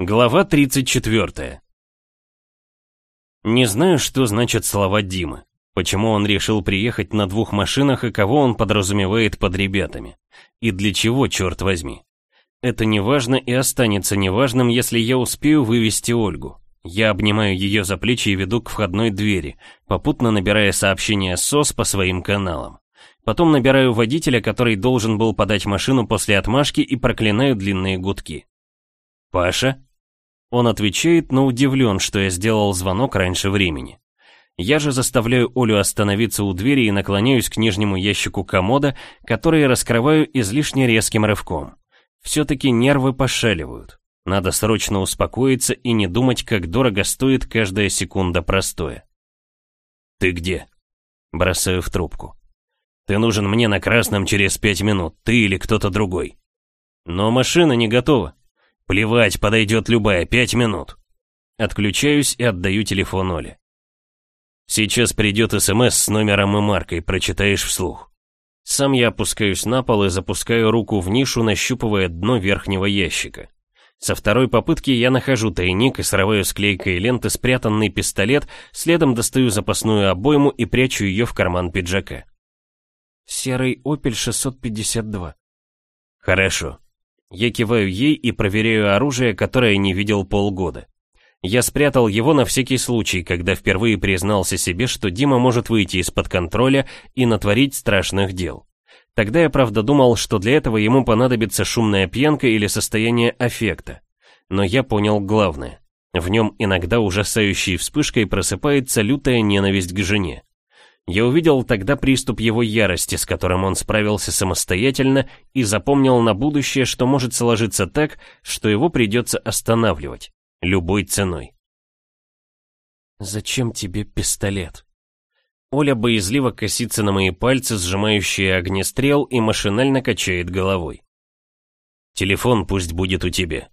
Глава 34. Не знаю, что значат слова Димы. Почему он решил приехать на двух машинах и кого он подразумевает под ребятами. И для чего, черт возьми. Это неважно и останется неважным, если я успею вывести Ольгу. Я обнимаю ее за плечи и веду к входной двери, попутно набирая сообщение СОС по своим каналам. Потом набираю водителя, который должен был подать машину после отмашки и проклинаю длинные гудки. «Паша?» Он отвечает, но удивлен, что я сделал звонок раньше времени. Я же заставляю Олю остановиться у двери и наклоняюсь к нижнему ящику комода, который раскрываю излишне резким рывком. Все-таки нервы пошаливают. Надо срочно успокоиться и не думать, как дорого стоит каждая секунда простоя. «Ты где?» Бросаю в трубку. «Ты нужен мне на красном через пять минут, ты или кто-то другой». «Но машина не готова», Плевать, подойдет любая, пять минут. Отключаюсь и отдаю телефон Оле. Сейчас придет СМС с номером и маркой, прочитаешь вслух. Сам я опускаюсь на пол и запускаю руку в нишу, нащупывая дно верхнего ящика. Со второй попытки я нахожу тайник и срываю склейкой ленты спрятанный пистолет, следом достаю запасную обойму и прячу ее в карман пиджака. Серый Opel 652. Хорошо. Я киваю ей и проверяю оружие, которое не видел полгода. Я спрятал его на всякий случай, когда впервые признался себе, что Дима может выйти из-под контроля и натворить страшных дел. Тогда я правда думал, что для этого ему понадобится шумная пьянка или состояние аффекта. Но я понял главное. В нем иногда ужасающей вспышкой просыпается лютая ненависть к жене. Я увидел тогда приступ его ярости, с которым он справился самостоятельно, и запомнил на будущее, что может сложиться так, что его придется останавливать, любой ценой. «Зачем тебе пистолет?» Оля боязливо косится на мои пальцы, сжимающие огнестрел, и машинально качает головой. «Телефон пусть будет у тебя».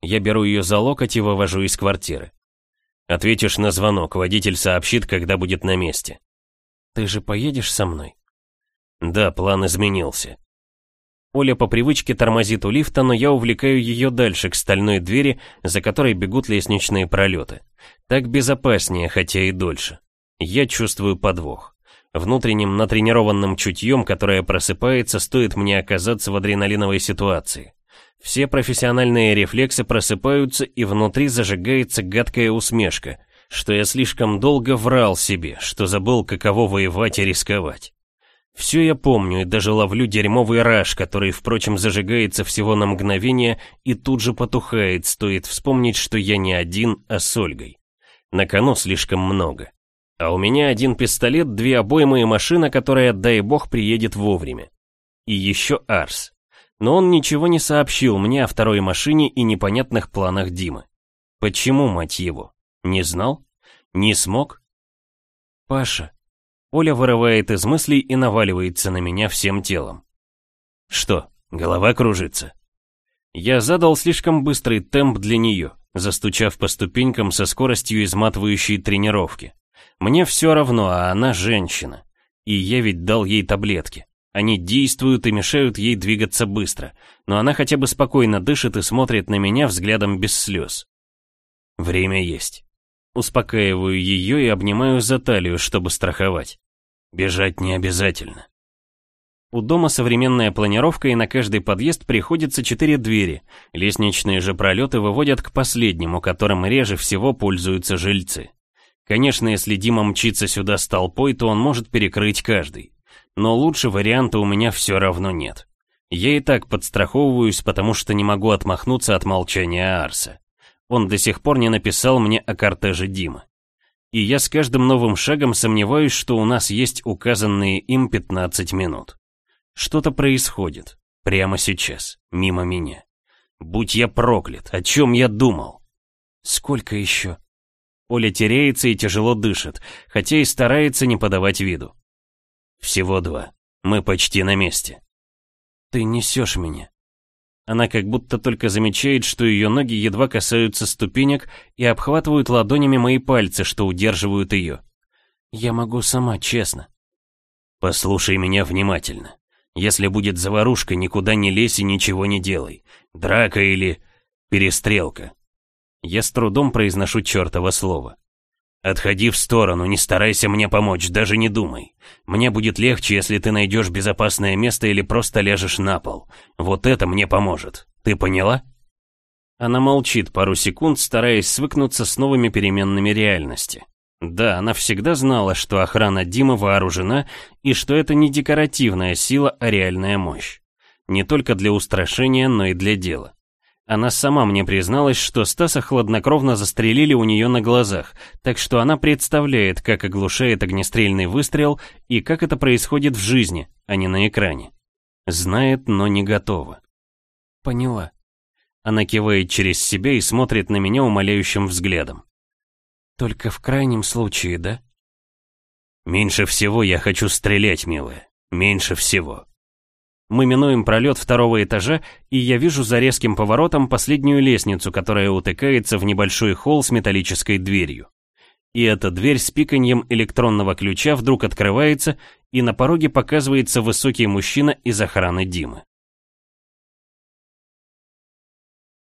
Я беру ее за локоть и вывожу из квартиры. Ответишь на звонок, водитель сообщит, когда будет на месте. Ты же поедешь со мной? Да, план изменился. Оля по привычке тормозит у лифта, но я увлекаю ее дальше, к стальной двери, за которой бегут лестничные пролеты. Так безопаснее, хотя и дольше. Я чувствую подвох. Внутренним натренированным чутьем, которое просыпается, стоит мне оказаться в адреналиновой ситуации. Все профессиональные рефлексы просыпаются, и внутри зажигается гадкая усмешка что я слишком долго врал себе, что забыл, каково воевать и рисковать. Все я помню и даже ловлю дерьмовый раж, который, впрочем, зажигается всего на мгновение и тут же потухает, стоит вспомнить, что я не один, а с Ольгой. На кону слишком много. А у меня один пистолет, две обоймы и машина, которая, дай бог, приедет вовремя. И еще Арс. Но он ничего не сообщил мне о второй машине и непонятных планах Димы. Почему, мать его? Не знал? Не смог? Паша. Оля вырывает из мыслей и наваливается на меня всем телом. Что, голова кружится? Я задал слишком быстрый темп для нее, застучав по ступенькам со скоростью изматывающей тренировки. Мне все равно, а она женщина. И я ведь дал ей таблетки. Они действуют и мешают ей двигаться быстро, но она хотя бы спокойно дышит и смотрит на меня взглядом без слез. Время есть. Успокаиваю ее и обнимаю за талию, чтобы страховать. Бежать не обязательно. У дома современная планировка, и на каждый подъезд приходится четыре двери. Лестничные же пролеты выводят к последнему, которым реже всего пользуются жильцы. Конечно, если Дима мчится сюда с толпой, то он может перекрыть каждый. Но лучше варианта у меня все равно нет. Я и так подстраховываюсь, потому что не могу отмахнуться от молчания Арса. Он до сих пор не написал мне о кортеже Димы. И я с каждым новым шагом сомневаюсь, что у нас есть указанные им 15 минут. Что-то происходит. Прямо сейчас. Мимо меня. Будь я проклят, о чем я думал? Сколько еще? Оля теряется и тяжело дышит, хотя и старается не подавать виду. Всего два. Мы почти на месте. Ты несешь меня. Она как будто только замечает, что ее ноги едва касаются ступенек и обхватывают ладонями мои пальцы, что удерживают ее. Я могу сама, честно. Послушай меня внимательно. Если будет заварушка, никуда не лезь и ничего не делай. Драка или перестрелка. Я с трудом произношу чертово слово. «Отходи в сторону, не старайся мне помочь, даже не думай. Мне будет легче, если ты найдешь безопасное место или просто ляжешь на пол. Вот это мне поможет. Ты поняла?» Она молчит пару секунд, стараясь свыкнуться с новыми переменными реальности. Да, она всегда знала, что охрана Димы вооружена и что это не декоративная сила, а реальная мощь. Не только для устрашения, но и для дела. Она сама мне призналась, что Стаса хладнокровно застрелили у нее на глазах, так что она представляет, как оглушает огнестрельный выстрел и как это происходит в жизни, а не на экране. Знает, но не готова. Поняла. Она кивает через себя и смотрит на меня умоляющим взглядом. Только в крайнем случае, да? Меньше всего я хочу стрелять, милая. Меньше всего. Мы минуем пролет второго этажа, и я вижу за резким поворотом последнюю лестницу, которая утыкается в небольшой холл с металлической дверью. И эта дверь с пиканьем электронного ключа вдруг открывается, и на пороге показывается высокий мужчина из охраны Димы.